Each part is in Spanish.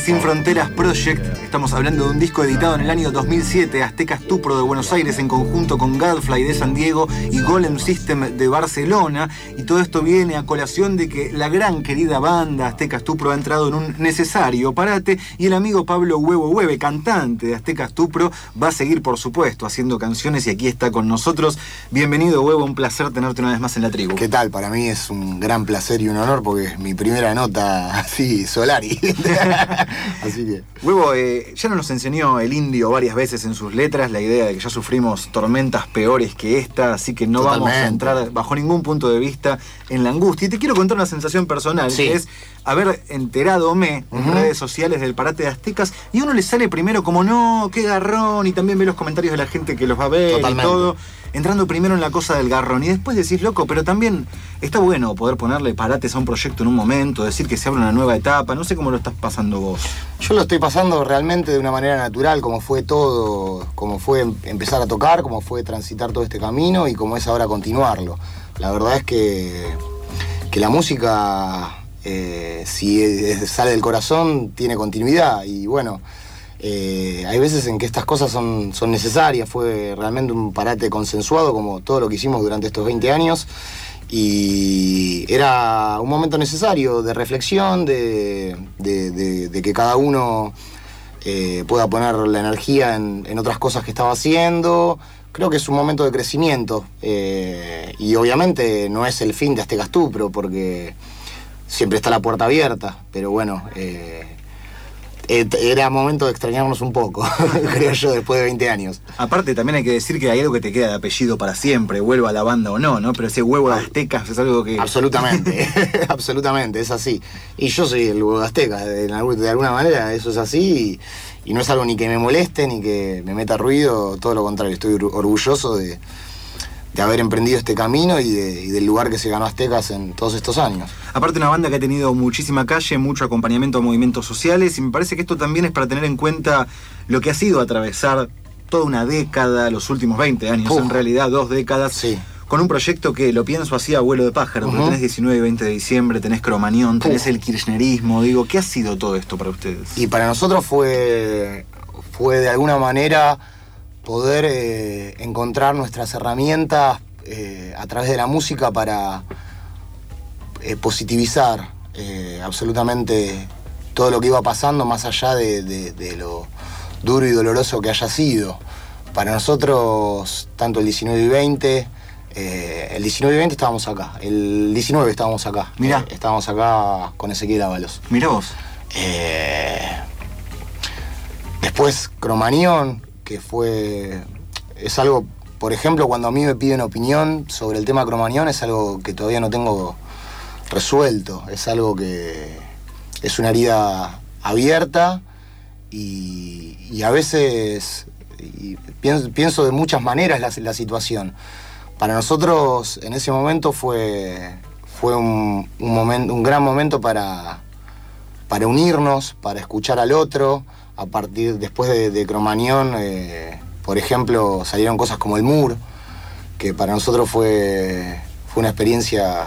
Sin Fronteras Project. Estamos hablando de un disco editado en el año 2007, Azteca Stupro de Buenos Aires en conjunto con Gadfly de San Diego y Golem System de Barcelona. Y todo esto viene a colación de que la gran querida banda Azteca Stupro ha entrado en un necesario parate y el amigo Pablo Huevo Hueve, cantante de Azteca Stupro, va a seguir, por supuesto, haciendo canciones y aquí está con nosotros. Bienvenido, Huevo, un placer tenerte una vez más en la tribu. ¿Qué tal? Para mí es un gran placer y un honor porque es mi primera nota así, Solari. Así que. Huevo, eh, ya nos enseñó el indio varias veces en sus letras la idea de que ya sufrimos tormentas peores que esta, así que no vamos a entrar bajo ningún punto de vista en la angustia. Y te quiero contar una sensación personal, que es haber enteradome en redes sociales del parate de Aztecas y uno le sale primero como no, qué garrón, y también ve los comentarios de la gente que los va a ver y todo entrando primero en la cosa del garrón y después decís, loco, pero también está bueno poder ponerle parates a un proyecto en un momento, decir que se abre una nueva etapa, no sé cómo lo estás pasando vos. Yo lo estoy pasando realmente de una manera natural, como fue todo, como fue empezar a tocar, como fue transitar todo este camino y como es ahora continuarlo. La verdad es que, que la música, eh, si sale del corazón, tiene continuidad y bueno. Eh, hay veces en que estas cosas son, son necesarias, fue realmente un parate consensuado como todo lo que hicimos durante estos 20 años y era un momento necesario de reflexión, de, que cada uno eh, pueda poner la energía en, otras cosas que estaba haciendo. Creo que es un momento de crecimiento y obviamente no es el fin de este Gastupro porque siempre está la puerta abierta, pero bueno, eh, era momento de extrañarnos un poco, creo yo, después de 20 años. Aparte, también hay que decir que hay algo que te queda de apellido para siempre, vuelva a la banda o no, ¿no? Pero ese huevo de aztecas es algo que. Absolutamente, absolutamente, es así. Y yo soy el huevo de azteca, de, alguna manera, eso es así. y no es algo ni que me moleste, ni que me meta ruido, todo lo contrario, estoy orgulloso de de haber emprendido este camino y, del lugar que se ganó Aztecas en todos estos años. Aparte una banda que ha tenido muchísima calle, mucho acompañamiento a movimientos sociales y me parece que esto también es para tener en cuenta lo que ha sido atravesar toda una década, los últimos 20 años, en realidad dos décadas. Sí. Con un proyecto que lo pienso así a vuelo de pájaro, tenés 19 y 20 de diciembre, tenés Cromañón, tenés el kirchnerismo, digo, ¿qué ha sido todo esto para ustedes? Y para nosotros fue, fue de alguna manera poder eh, encontrar nuestras herramientas eh, a través de la música para eh, positivizar absolutamente todo lo que iba pasando, más allá de, lo duro y doloroso que haya sido. Para nosotros, tanto el 19 y 20, el 19 y 20 estábamos acá, el 19 estábamos acá. Mira. estábamos acá con Ezequiel Ábalos. Mira vos. después Cromañón, que fue. Es algo, por ejemplo, cuando a mí me piden opinión sobre el tema Cromañón, es algo que todavía no tengo resuelto. Es algo que. Es una herida abierta y, a veces. pienso, de muchas maneras la, situación. Para nosotros, en ese momento, fue. Fue un, momento, un gran momento para, para unirnos, para escuchar al otro, a partir, después de, Cromañón, eh, por ejemplo, salieron cosas como el MUR, que para nosotros fue, fue una experiencia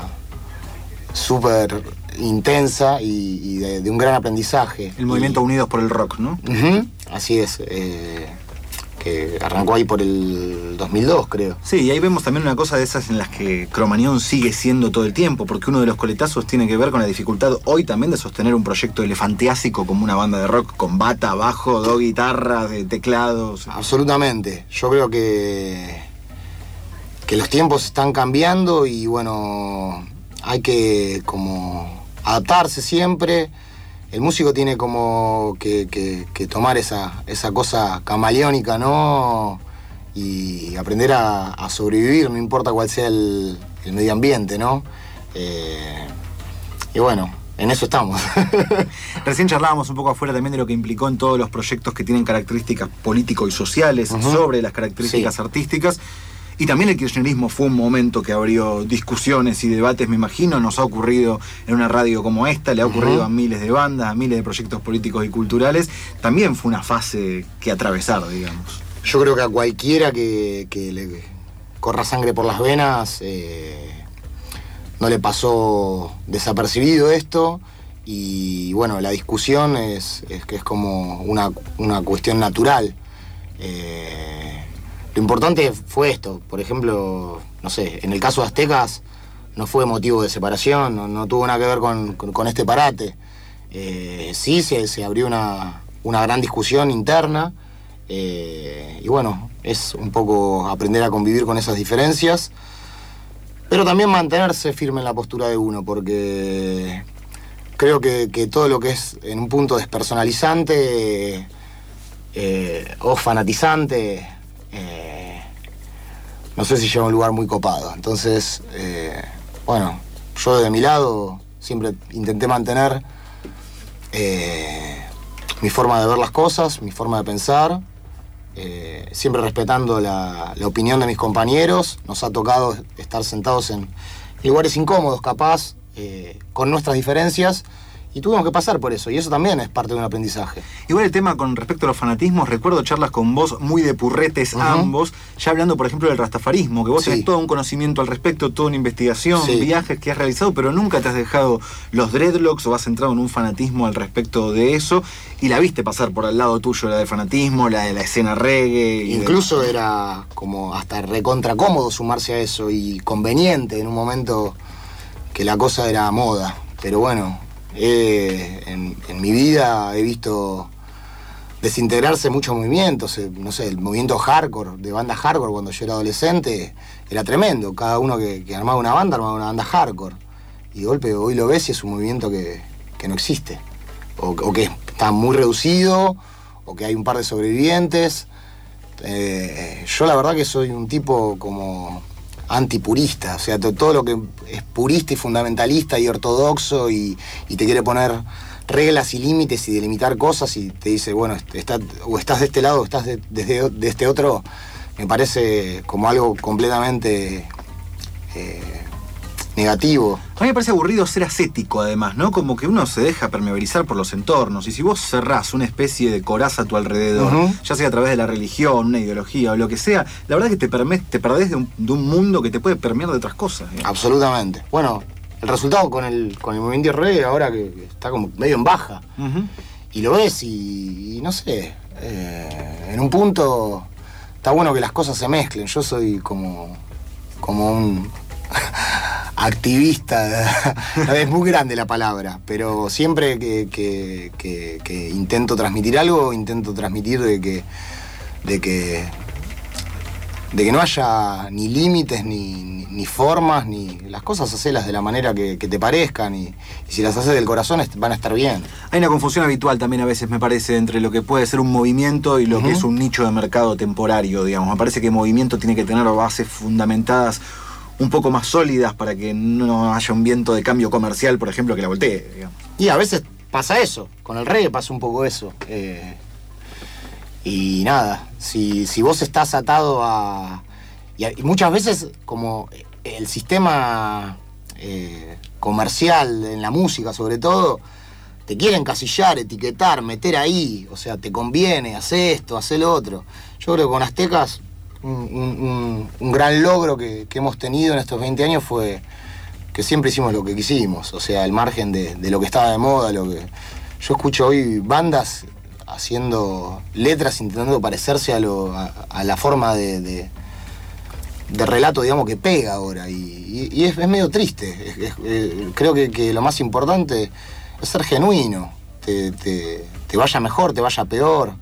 súper intensa y, de, un gran aprendizaje. El movimiento Unidos por el Rock, ¿no? así es. Eh, que arrancó ahí por el 2002, creo. Sí, y ahí vemos también una cosa de esas en las que Cromañón sigue siendo todo el tiempo, porque uno de los coletazos tiene que ver con la dificultad hoy también de sostener un proyecto elefanteásico como una banda de rock con bata, bajo, dos guitarras, de teclados. Absolutamente. Yo creo que, que los tiempos están cambiando y bueno, hay que como adaptarse siempre el músico tiene como que, tomar esa, esa, cosa camaleónica, ¿no? Y aprender a, sobrevivir, no importa cuál sea el, medio ambiente, ¿no? Eh, y bueno, en eso estamos. Recién charlábamos un poco afuera también de lo que implicó en todos los proyectos que tienen características político y sociales sobre las características artísticas. Y también el kirchnerismo fue un momento que abrió discusiones y debates, me imagino, nos ha ocurrido en una radio como esta, le ha ocurrido a miles de bandas, a miles de proyectos políticos y culturales. También fue una fase que atravesar, digamos. Yo creo que a cualquiera que, le corra sangre por las venas, eh, no le pasó desapercibido esto y bueno, la discusión es, que es como una, cuestión natural. Eh, lo importante fue esto, por ejemplo, no sé, en el caso de Aztecas no fue motivo de separación, no, tuvo nada que ver con, este parate. Eh, sí se, abrió una, gran discusión interna eh, y bueno, es un poco aprender a convivir con esas diferencias, pero también mantenerse firme en la postura de uno, porque creo que, todo lo que es en un punto despersonalizante eh, o fanatizante, eh, no sé si lleva un lugar muy copado. Entonces, eh, bueno, yo de mi lado siempre intenté mantener mi forma de ver las cosas, mi forma de pensar, siempre respetando la, opinión de mis compañeros. Nos ha tocado estar sentados en lugares incómodos, capaz, eh, con nuestras diferencias y tuvimos que pasar por eso, y eso también es parte de un aprendizaje. Igual el tema con respecto a los fanatismos, recuerdo charlas con vos muy de purretes ambos, ya hablando, por ejemplo, del rastafarismo, que vos tenés todo un conocimiento al respecto, toda una investigación, viajes que has realizado, pero nunca te has dejado los dreadlocks o has entrado en un fanatismo al respecto de eso, y la viste pasar por al lado tuyo, la del fanatismo, la de la escena reggae. Incluso era como hasta recontra cómodo sumarse a eso y conveniente en un momento que la cosa era moda. Pero bueno, en, mi vida he visto desintegrarse muchos movimientos. Eh, no sé, el movimiento hardcore, de banda hardcore cuando yo era adolescente, era tremendo. Cada uno que, armaba una banda armaba una banda hardcore. Y golpe hoy lo ves y es un movimiento que, no existe. O, que está muy reducido, o que hay un par de sobrevivientes. Eh, yo la verdad que soy un tipo como antipurista, o sea, todo lo que es purista y fundamentalista y ortodoxo y, te quiere poner reglas y límites y delimitar cosas y te dice, bueno, o estás de este lado o estás de, de este otro, me parece como algo completamente eh, negativo. A mí me parece aburrido ser ascético, además, ¿no? Como que uno se deja permeabilizar por los entornos. Y si vos cerrás una especie de coraza a tu alrededor, ya sea a través de la religión, una ideología o lo que sea, la verdad es que te, te perdés de un, mundo que te puede permear de otras cosas. Absolutamente. Bueno, el resultado con el, con el movimiento reggae ahora que, está como medio en baja. Y lo ves y, no sé, eh, en un punto está bueno que las cosas se mezclen. Yo soy como, como un activista, es muy grande la palabra, pero siempre que, intento transmitir algo, intento transmitir de que, de que, de que no haya ni límites, ni, formas, ni las cosas hacelas de la manera que, te parezcan y, si las haces del corazón van a estar bien. Hay una confusión habitual también a veces, me parece, entre lo que puede ser un movimiento y lo que es un nicho de mercado temporario, digamos. Me parece que el movimiento tiene que tener bases fundamentadas un poco más sólidas para que no haya un viento de cambio comercial, por ejemplo, que la voltee. Y a veces pasa eso, con el reggae pasa un poco eso. Eh, y nada, si, vos estás atado a... Y, muchas veces como el sistema eh, comercial en la música sobre todo, te quieren casillar, etiquetar, meter ahí, o sea, te conviene, hace esto, hace lo otro. Yo creo que con Aztecas un, gran logro que, hemos tenido en estos 20 años fue que siempre hicimos lo que quisimos, o sea, al margen de, lo que estaba de moda, lo que... Yo escucho hoy bandas haciendo letras intentando parecerse a, lo, a, la forma de, de, relato, digamos, que pega ahora. Y, es, medio triste. Eh, creo que, lo más importante es ser genuino. Te, te, vaya mejor, te vaya peor.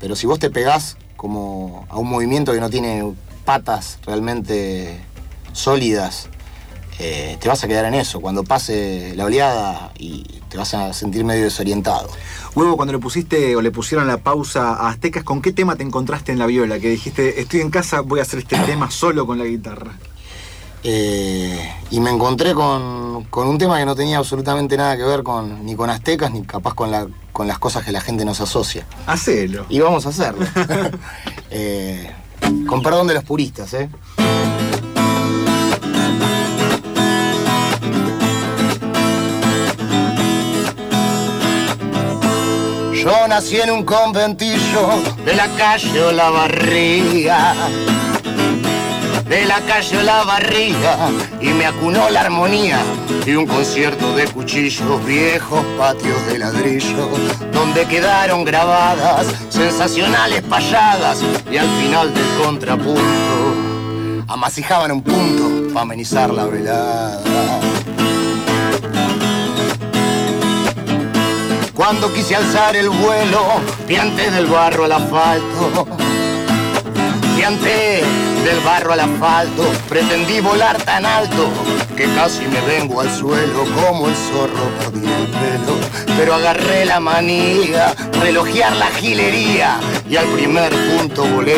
Pero si vos te pegás como a un movimiento que no tiene patas realmente sólidas, eh, te vas a quedar en eso. Cuando pase la oleada y te vas a sentir medio desorientado. Huevo, cuando le pusiste o le pusieron la pausa a Aztecas, ¿con qué tema te encontraste en la viola? Que dijiste, estoy en casa, voy a hacer este tema solo con la guitarra. Eh, y me encontré con, un tema que no tenía absolutamente nada que ver con, ni con aztecas ni capaz con, la, con las cosas que la gente nos asocia. Hacelo. Y vamos a hacerlo. Eh, con perdón de los puristas, ¿eh? Yo nací en un conventillo de la calle La Barriga de la calle La Barriga y me acunó la armonía y un concierto de cuchillos, viejos patios de ladrillo, donde quedaron grabadas sensacionales payadas y al final del contrapunto amasijaban un punto para amenizar la velada. Cuando quise alzar el vuelo, piante del barro al asfalto. Piante del barro al asfalto, pretendí volar tan alto que casi me vengo al suelo como el zorro perdí el pelo. Pero agarré la manía, relojear la gilería y al primer punto volé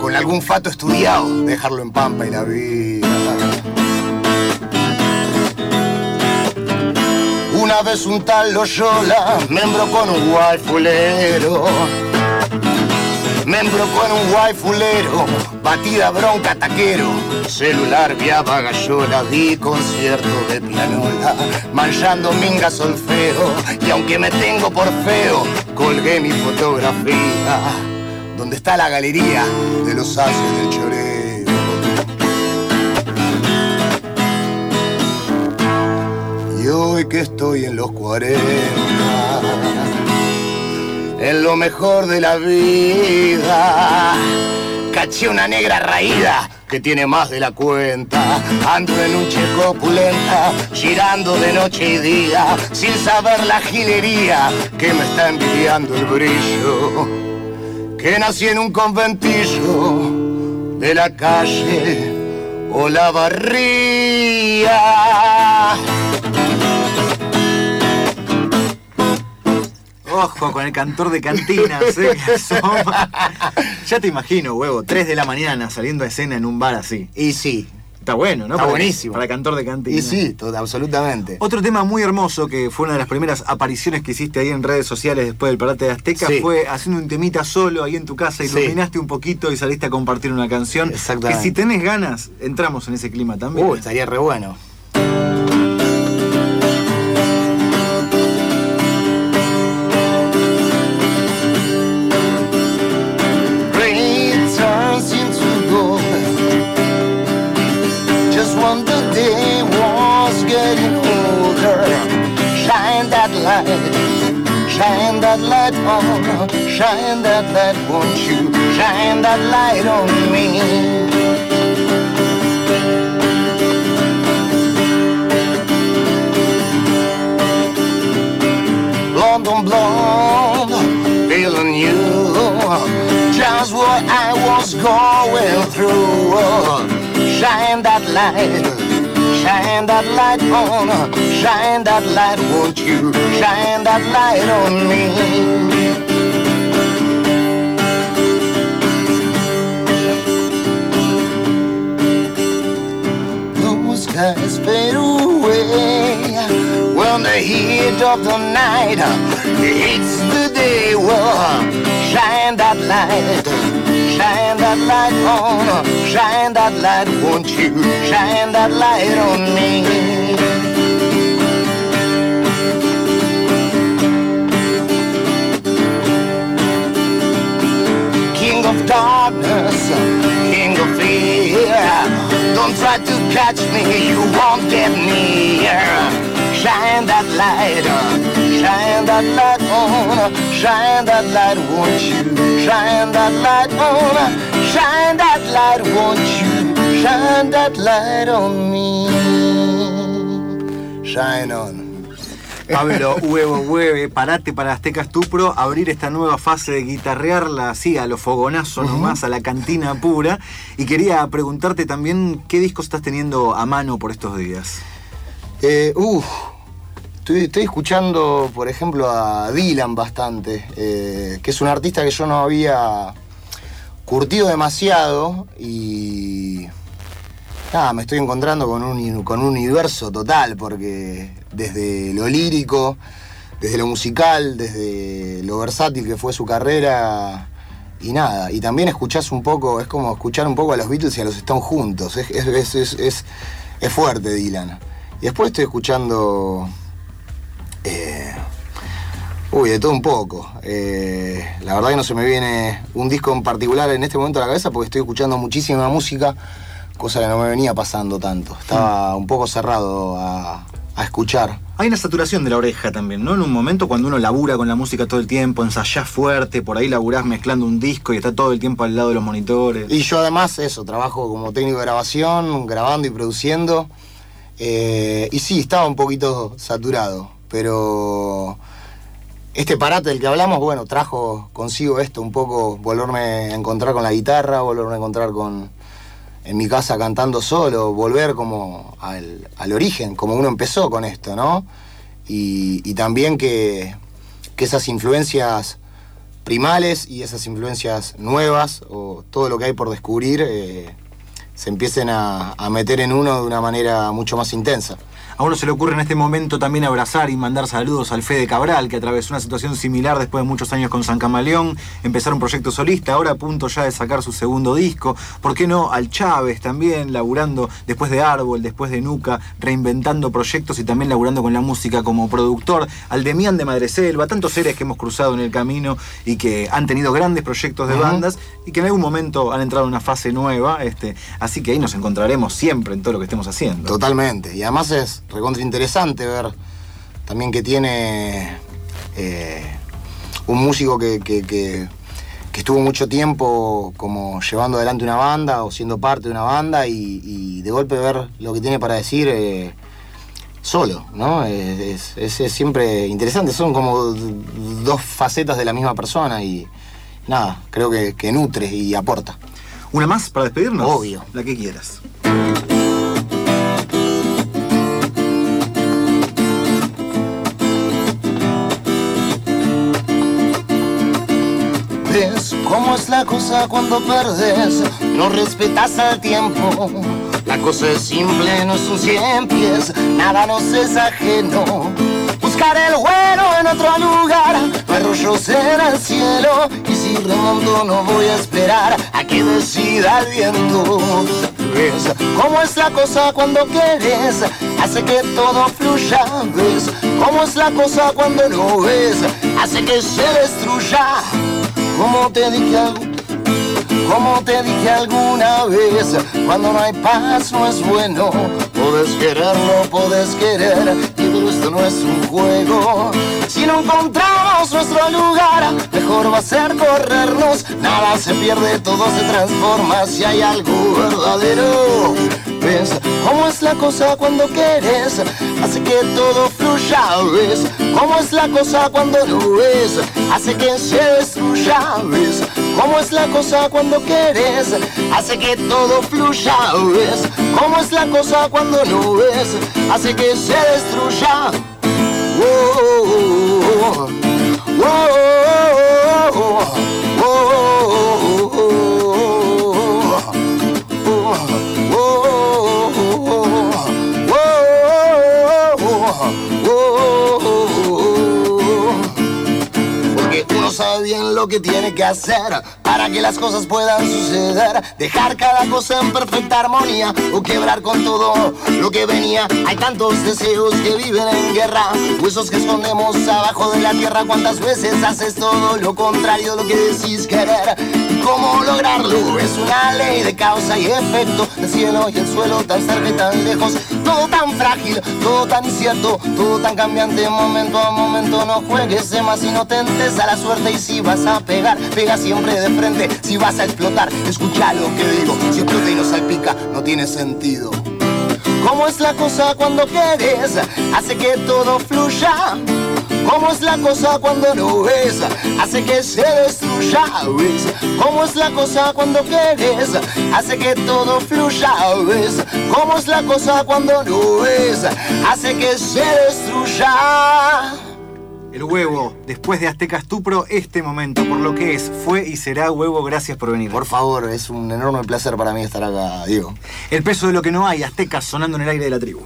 con algún fato estudiado, dejarlo en pampa y la vida. Una vez un tal Loyola me con un guay fulero. Me con un guay fulero, batida bronca taquero, celular vía gallola, di concierto de pianola, manchando minga solfeo, y aunque me tengo por feo, colgué mi fotografía, donde está la galería de los haces del choreo. Y hoy que estoy en los 40, en lo mejor de la vida, caché una negra raída que tiene más de la cuenta. Ando en un checo opulenta, girando de noche y día, sin saber la gilería que me está envidiando el brillo. Que nací en un conventillo de la calle o la barría. Ojo con el cantor de cantina, ¿eh? ya te imagino, huevo, 3 de la mañana saliendo a escena en un bar así. Y sí. Está bueno, ¿no? Está buenísimo. Para cantor de cantina. Y sí, absolutamente. Otro tema muy hermoso que fue una de las primeras apariciones que hiciste ahí en redes sociales después del Parate de Azteca fue haciendo un temita solo ahí en tu casa, iluminaste un poquito y saliste a compartir una canción. Exactamente. Que si tenés ganas, entramos en ese clima también. Uh, estaría re bueno. Shine that light, won't you? Shine that light on me. Blonde on blonde, feeling you, just what I was going through. Shine that light. Shine that light on, shine that light, won't you? Shine that light on me. Skies fade away when the heat of the night hits the day. Well, shine that light Shine that light on, shine that light, won't you? Shine that light on me. King of darkness, king of fear. Don't try to catch me, you won't get near. Shine that light on, shine that light on, uh, shine that light, won't you? Shine that light on, uh, shine that light, won't you? Shine that light on me. Shine on. Pablo, huevo, hueve, parate para Aztecas Tupro, abrir esta nueva fase de guitarrearla así a lo fogonazo nomás, a la cantina pura. Y quería preguntarte también qué discos estás teniendo a mano por estos días. Eh, Estoy, escuchando, por ejemplo, a Dylan bastante, eh, que es un artista que yo no había curtido demasiado y nada, me estoy encontrando con un, con un universo total, porque desde lo lírico, desde lo musical, desde lo versátil que fue su carrera y nada, y también escuchás un poco, es como escuchar un poco a los Beatles y a los Stones juntos, es, es, es, es fuerte Dylan. Y después estoy escuchando eh, Uy, de todo un poco. Eh, la verdad que no se me viene un disco en particular en este momento a la cabeza porque estoy escuchando muchísima música, cosa que no me venía pasando tanto. Estaba un poco cerrado a, escuchar. Hay una saturación de la oreja también, ¿no? En un momento cuando uno labura con la música todo el tiempo, ensayás fuerte, por ahí laburás mezclando un disco y está todo el tiempo al lado de los monitores. Y yo además eso, trabajo como técnico de grabación, grabando y produciendo. Eh, y sí, estaba un poquito saturado, pero este parate del que hablamos, bueno, trajo consigo esto, un poco volverme a encontrar con la guitarra, volverme a encontrar con en mi casa cantando solo, volver como al, origen, como uno empezó con esto, ¿no? Y, también que, esas influencias primales y esas influencias nuevas, o todo lo que hay por descubrir, eh, se empiecen a meter en uno de una manera mucho más intensa. A uno se le ocurre en este momento también abrazar y mandar saludos al Fede Cabral, que atravesó una situación similar después de muchos años con San Camaleón, empezar un proyecto solista, ahora a punto ya de sacar su segundo disco. ¿Por qué no al Chávez también, laburando después de Árbol, después de Nuca, reinventando proyectos y también laburando con la música como productor? Al Demián de Madreselva, tantos seres que hemos cruzado en el camino y que han tenido grandes proyectos de bandas y que en algún momento han entrado en una fase nueva. Este, así que ahí nos encontraremos siempre en todo lo que estemos haciendo. Totalmente. Y además es recontra interesante ver también que tiene eh, un músico que, estuvo mucho tiempo como llevando adelante una banda o siendo parte de una banda y, de golpe ver lo que tiene para decir eh, solo, ¿no? Es, siempre interesante, son como dos facetas de la misma persona y nada, creo que, que nutre y aporta. ¿Una más para despedirnos? Obvio. La que quieras. Cómo es la cosa cuando perdes, no respetas al tiempo. La cosa es simple, no es un cien pies, nada nos es ajeno. Buscar el bueno en otro lugar, no hay rollos en el cielo. Y si remonto, no voy a esperar a que decida el viento. ¿Ves cómo es la cosa cuando quieres? Hace que todo fluya. ¿Ves cómo es la cosa cuando no ves? Hace que se destruya. Como te dije como te dije alguna vez, cuando no hay paz no es bueno. Puedes quererlo, puedes querer, pero esto no es un juego. Si no encontramos nuestro lugar, mejor va a ser corrernos. Nada se pierde, todo se transforma si hay algo verdadero. ¿Ves cómo es la cosa cuando quieres? Hace que todo fluya, ¿ves? ¿Cómo es la cosa cuando no ves? Hace que se destruya, ¿ves? ¿Cómo es la cosa cuando quieres? Hace que todo fluya, ¿ves? ¿Cómo es la cosa cuando no ves? Hace que se destruya. Bien lo que tiene que hacer para que las cosas puedan suceder. Dejar cada cosa en perfecta armonía o quebrar con todo lo que venía. Hay tantos deseos que viven en guerra, huesos que escondemos abajo de la tierra. ¿Cuántas veces haces todo lo contrario de lo que decís querer? ¿Cómo lograrlo? Es una ley de causa y efecto. El cielo y el suelo tan cerca y tan lejos. Todo tan frágil, todo tan incierto, todo tan cambiante. Momento a momento no juegues de más y no tentes a la suerte. Y si vas a pegar, pega siempre de frente. Si vas a explotar, escucha lo que digo. Si explota y no salpica, no tiene sentido. ¿Cómo es la cosa cuando quieres? Hace que todo fluya. ¿Cómo es la cosa cuando no ves? Hace que se destruya, ¿ves? ¿Cómo es la cosa cuando quieres? Hace que todo fluya, ¿ves? ¿Cómo es la cosa cuando no ves? Hace que se destruya. El huevo, después de Azteca Estupro, este momento, por lo que es, fue y será huevo, gracias por venir. Por favor, es un enorme placer para mí estar acá, Diego. El peso de lo que no hay, Azteca sonando en el aire de la tribu.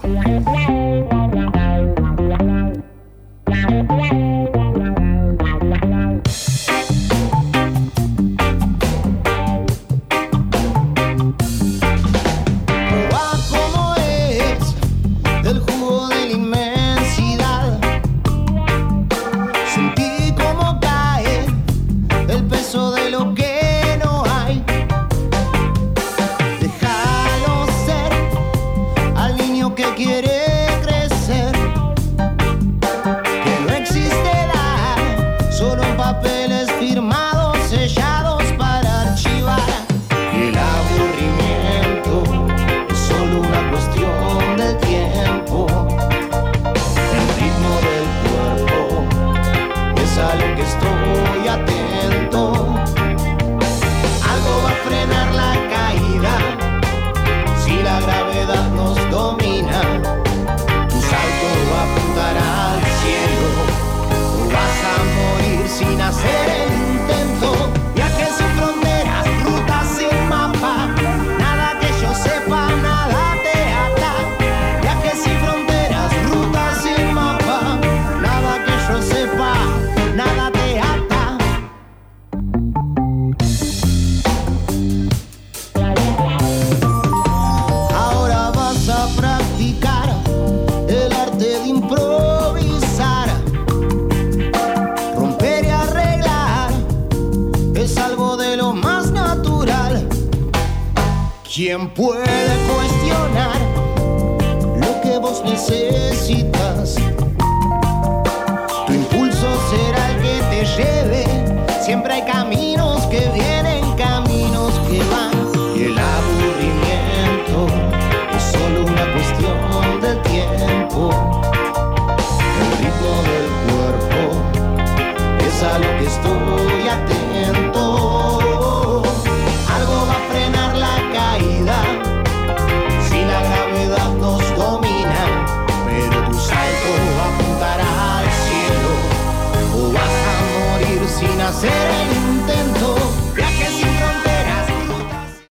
Puede cuestionar lo que vos necesitas?